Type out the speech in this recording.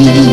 You.